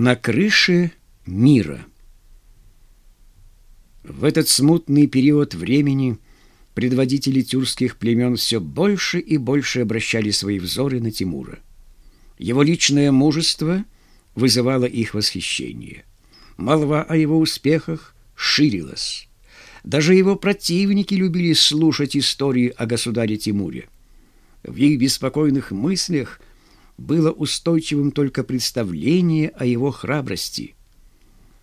На крыше мира. В этот смутный период времени предводители тюркских племен все больше и больше обращали свои взоры на Тимура. Его личное мужество вызывало их восхищение. Молва о его успехах ширилась. Даже его противники любили слушать истории о государе Тимуре. В их беспокойных мыслях – было устойчивым только представление о его храбрости.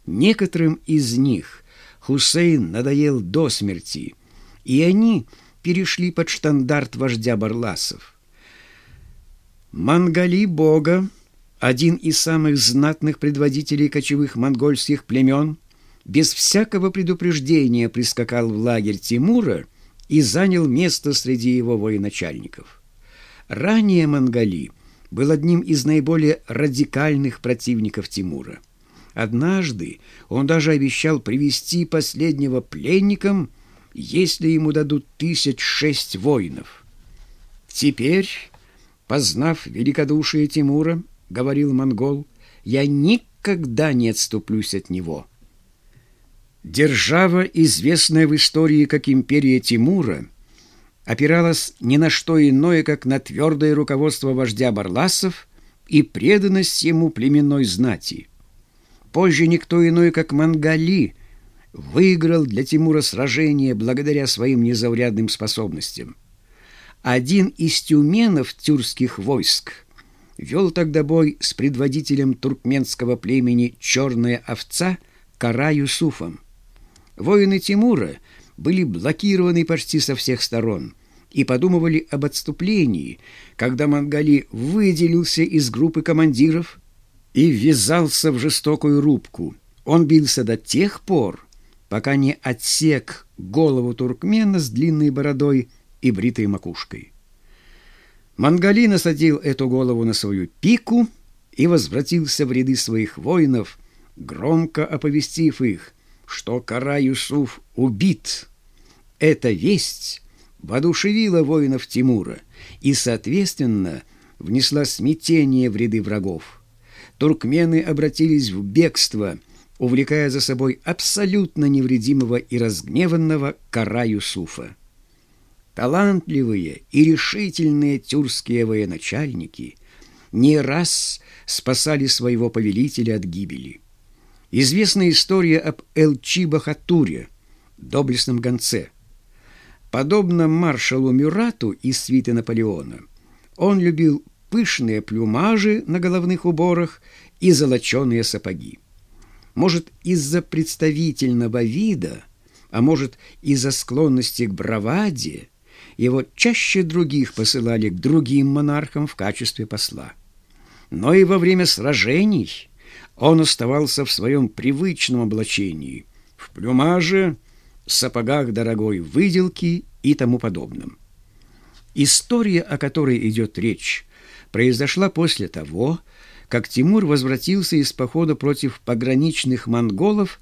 Некоторым из них Хусейн надоел до смерти, и они перешли под штандарт вождя Барласов. Мангали Бога, один из самых знатных предводителей кочевых монгольских племен, без всякого предупреждения прискакал в лагерь Тимура и занял место среди его военачальников. Ранее Мангали – был одним из наиболее радикальных противников Тимура. Однажды он даже обещал привести последнего пленником, если ему дадут тысяч шесть воинов. Теперь, познав великодушие Тимура, говорил монгол, я никогда не отступлюсь от него. Держава, известная в истории как империя Тимура, опиралась ни на что иное, как на твердое руководство вождя Барласов и преданность ему племенной знати. Позже никто иной, как Мангали, выиграл для Тимура сражение благодаря своим незаурядным способностям. Один из тюменов тюркских войск вел тогда бой с предводителем туркменского племени «Черная овца» Кара Юсуфом. Воины Тимура — были блокированы почти со всех сторон и подумывали об отступлении, когда Мангали выделился из группы командиров и ввязался в жестокую рубку. Он бился до тех пор, пока не отсек голову туркмена с длинной бородой и бритой макушкой. Мангали насадил эту голову на свою пику и возвратился в ряды своих воинов, громко оповестив их, что Кара Юсуф убит. Эта весть воодушевила воинов Тимура и, соответственно, внесла смятение в ряды врагов. Туркмены обратились в бегство, увлекая за собой абсолютно невредимого и разгневанного Кара Юсуфа. Талантливые и решительные тюркские военачальники не раз спасали своего повелителя от гибели. Известна история об Элчи-Бахатуре, доблестном гонце. Подобно маршалу Мюрату из свиты Наполеона, он любил пышные плюмажи на головных уборах и золоченые сапоги. Может, из-за представительного вида, а может, из-за склонности к браваде, его чаще других посылали к другим монархам в качестве посла. Но и во время сражений – он оставался в своем привычном облачении, в плюмаже, сапогах дорогой выделки и тому подобном. История, о которой идет речь, произошла после того, как Тимур возвратился из похода против пограничных монголов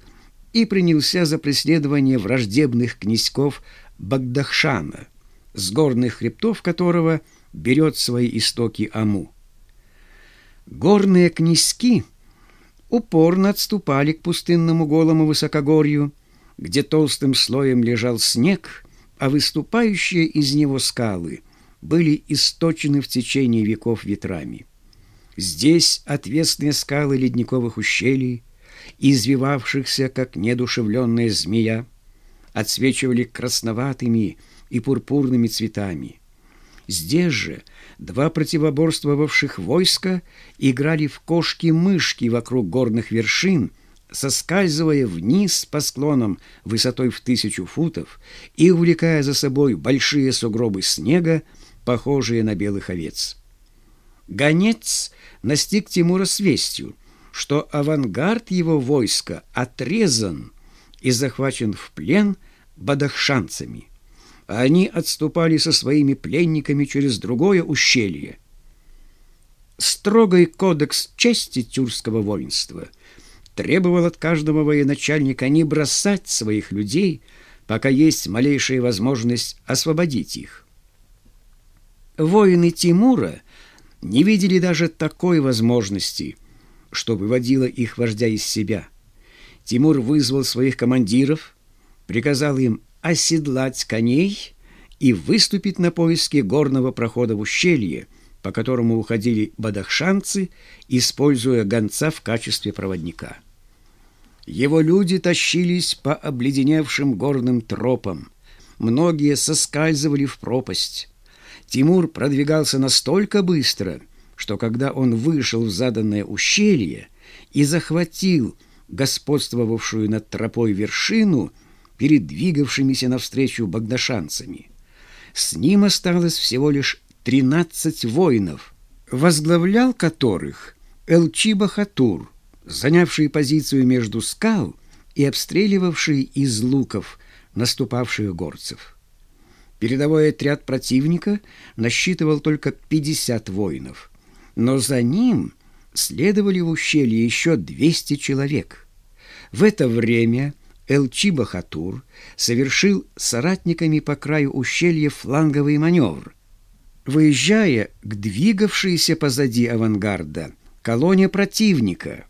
и принялся за преследование враждебных князьков Багдахшана, с горных хребтов которого берет свои истоки Аму. Горные князьки — упорно отступали к пустынному голому высокогорью, где толстым слоем лежал снег, а выступающие из него скалы были источены в течение веков ветрами. Здесь отвесные скалы ледниковых ущелий, извивавшихся, как недушевленная змея, отсвечивали красноватыми и пурпурными цветами. Здесь же два противоборствовавших войска играли в кошки-мышки вокруг горных вершин, соскальзывая вниз по склонам высотой в тысячу футов и увлекая за собой большие сугробы снега, похожие на белых овец. Гонец настиг Тимура с вестью, что авангард его войска отрезан и захвачен в плен бадахшанцами – они отступали со своими пленниками через другое ущелье. Строгий кодекс чести тюркского воинства требовал от каждого военачальника не бросать своих людей, пока есть малейшая возможность освободить их. Воины Тимура не видели даже такой возможности. что выводило их вождя из себя. Тимур вызвал своих командиров, приказал им оседлать коней и выступить на поиски горного прохода в ущелье, по которому уходили бадахшанцы, используя гонца в качестве проводника. Его люди тащились по обледеневшим горным тропам. Многие соскальзывали в пропасть. Тимур продвигался настолько быстро, что когда он вышел в заданное ущелье и захватил господствовавшую над тропой вершину перед двигавшимися навстречу багдашанцами, с ним осталось всего лишь тринадцать воинов, возглавлял которых Элчи Бахатур, занявший позицию между скал и обстреливавший из луков наступавших горцев. Передовой отряд противника насчитывал только 50 воинов, но за ним следовали в ущелье еще 200 человек. В это время Элчи Бахатур совершил соратниками по краю ущелья фланговый маневр. Выезжая к двигавшейся позади авангарда колонне противника,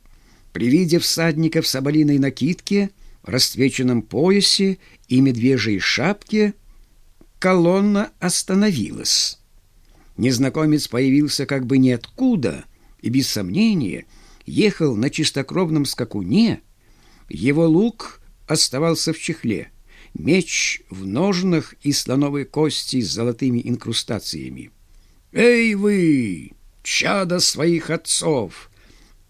при виде всадника в соболиной накидке, расцвеченном поясе и медвежьей шапке, колонна остановилась. Незнакомец появился как бы ниоткуда и, без сомнения, ехал на чистокровном скакуне. Его лук оставался в чехле, меч в ножнах и слоновой кости с золотыми инкрустациями. «Эй вы, чада своих отцов!» —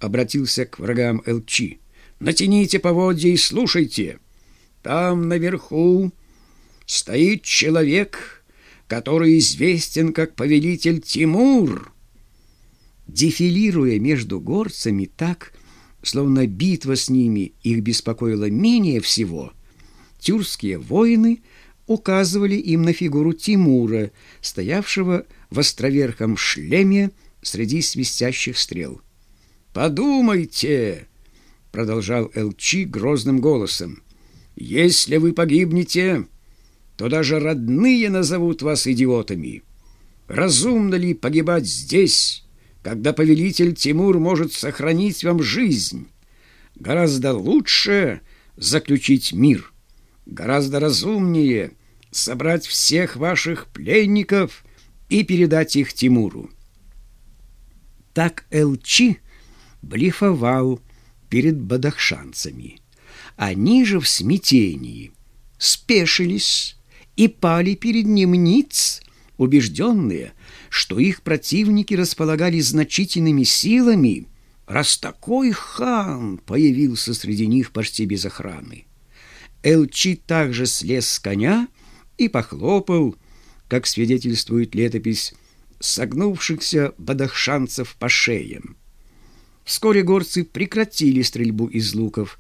обратился к врагам Элчи. «Натяните поводья и слушайте. Там наверху стоит человек, который известен как повелитель Тимур». Дефилируя между горцами так, словно битва с ними их беспокоила менее всего, тюркские воины указывали им на фигуру Тимура, стоявшего в островерхом шлеме среди свистящих стрел. «Подумайте!» — продолжал Элчи грозным голосом. «Если вы погибнете, то даже родные назовут вас идиотами. Разумно ли погибать здесь?» когда повелитель Тимур может сохранить вам жизнь. Гораздо лучше заключить мир, гораздо разумнее собрать всех ваших пленников и передать их Тимуру. Так Элчи блефовал перед бадахшанцами. Они же в смятении спешились и пали перед ним ниц, убежденные, что их противники располагали значительными силами, раз такой хан появился среди них почти без охраны. Элчи также слез с коня и похлопал, как свидетельствует летопись, согнувшихся бадахшанцев по шеям. Вскоре горцы прекратили стрельбу из луков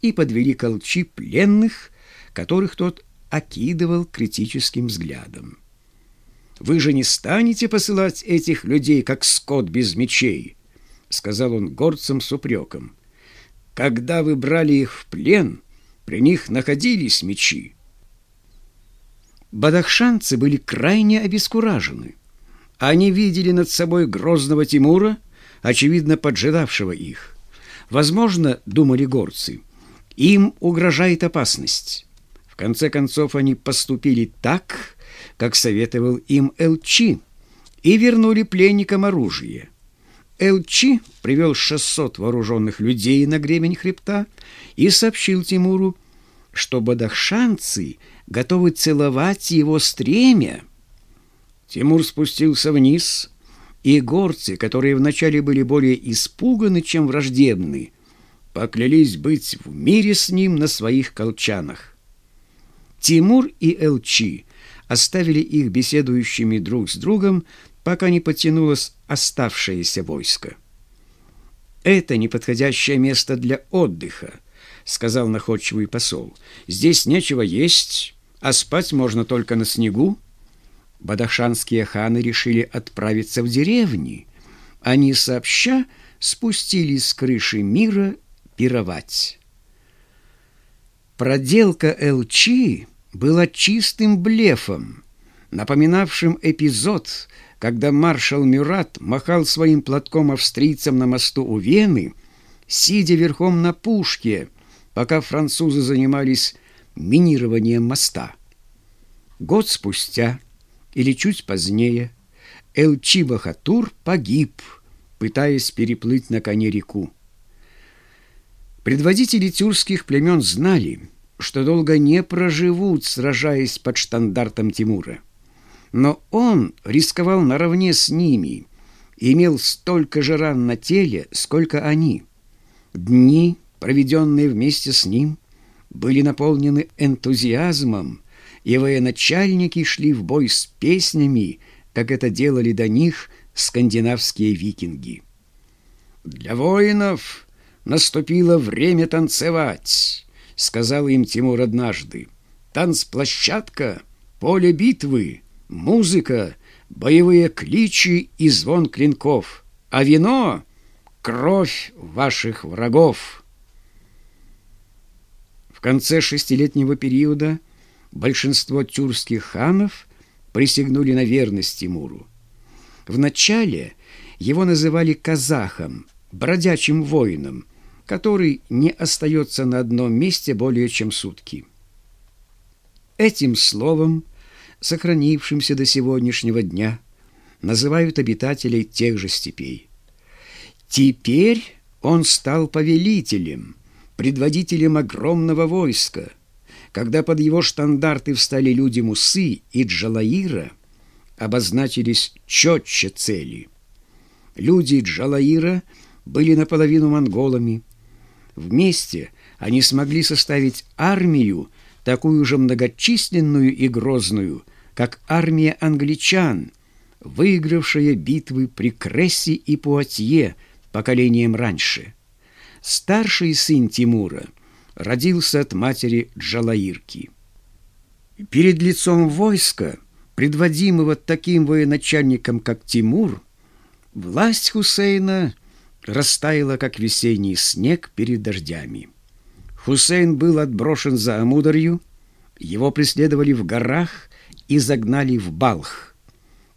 и подвели к пленных, которых тот окидывал критическим взглядом. Вы же не станете посылать этих людей, как скот без мечей, — сказал он горцам с упреком. Когда вы брали их в плен, при них находились мечи. Бадахшанцы были крайне обескуражены. Они видели над собой грозного Тимура, очевидно, поджидавшего их. Возможно, думали горцы, им угрожает опасность. В конце концов, они поступили так, как советовал им Элчи, и вернули пленникам оружие. Элчи привел 600 вооруженных людей на гребень хребта и сообщил Тимуру, что бадахшанцы готовы целовать его стремя. Тимур спустился вниз, и горцы, которые вначале были более испуганы, чем враждебны, поклялись быть в мире с ним на своих колчанах. Тимур и Элчи оставили их беседующими друг с другом, пока не подтянулось оставшееся войско. «Это неподходящее место для отдыха», — сказал находчивый посол. «Здесь нечего есть, а спать можно только на снегу». Бадахшанские ханы решили отправиться в деревни. Они сообща спустились с крыши мира пировать. Проделка Элчи было чистым блефом, напоминавшим эпизод, когда маршал Мюрат махал своим платком австрийцам на мосту у Вены сидя верхом на пушке, пока французы занимались минированием моста. Год спустя или чуть позднее Элчи-Бахатур погиб, пытаясь переплыть на коне реку. Предводители тюркских племен знали, что долго не проживут, сражаясь под штандартом Тимура. Но он рисковал наравне с ними, имел столько же ран на теле, сколько они. Дни, проведенные вместе с ним, были наполнены энтузиазмом, и военачальники шли в бой с песнями, как это делали до них скандинавские викинги. «Для воинов наступило время танцевать», — сказал им Тимур однажды. «Танцплощадка, поле битвы, музыка, боевые кличи и звон клинков, а вино — кровь ваших врагов». В конце шестилетнего периода большинство тюркских ханов присягнули на верность Тимуру. Вначале его называли казахом, бродячим воином, который не остается на одном месте более чем сутки. Этим словом, сохранившимся до сегодняшнего дня, называют обитателей тех же степей. Теперь он стал повелителем, предводителем огромного войска – когда под его штандарты встали люди Мусы и Джалаира, обозначились четче цели. Люди Джалаира были наполовину монголами. Вместе они смогли составить армию, такую же многочисленную и грозную, как армия англичан, выигравшая битвы при Крессе и Пуатье поколением раньше. Старший сын Тимура – родился от матери Джалаирки. Перед лицом войска, предводимого таким военачальником, как Тимур, власть Хусейна растаяла, как весенний снег перед дождями. Хусейн был отброшен за Амударью, его преследовали в горах и загнали в Балх.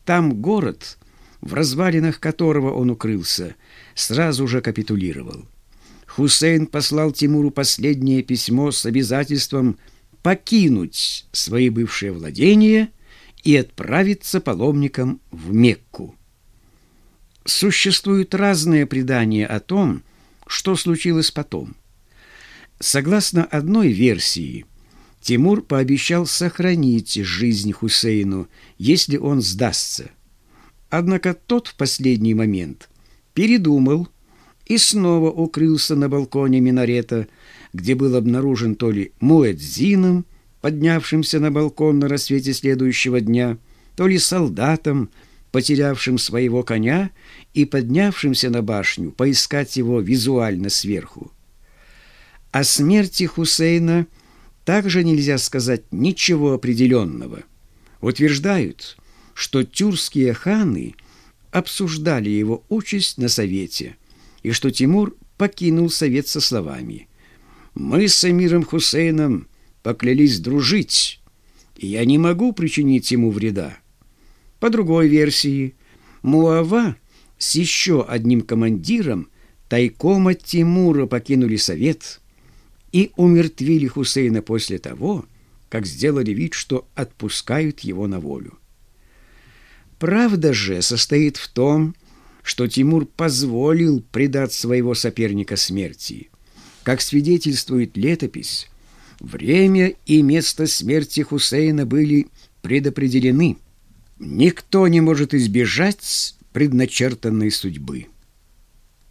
Там город, в развалинах которого он укрылся, сразу же капитулировал. Хусейн послал Тимуру последнее письмо с обязательством покинуть свои бывшие владения и отправиться паломником в Мекку. Существуют разные предания о том, что случилось потом. Согласно одной версии, Тимур пообещал сохранить жизнь Хусейну, если он сдастся. Однако тот в последний момент передумал и снова укрылся на балконе минарета, где был обнаружен то ли Муэдзином, поднявшимся на балкон на рассвете следующего дня, то ли солдатом, потерявшим своего коня и поднявшимся на башню поискать его визуально сверху. О смерти Хусейна также нельзя сказать ничего определенного. Утверждают, что тюркские ханы обсуждали его участь на совете – и что Тимур покинул совет со словами «Мы с Амиром Хусейном поклялись дружить, и я не могу причинить ему вреда». По другой версии, Муава с еще одним командиром тайком от Тимура покинули совет и умертвили Хусейна после того, как сделали вид, что отпускают его на волю. Правда же состоит в том, что Тимур позволил предать своего соперника смерти. Как свидетельствует летопись, время и место смерти Хусейна были предопределены. Никто не может избежать предначертанной судьбы.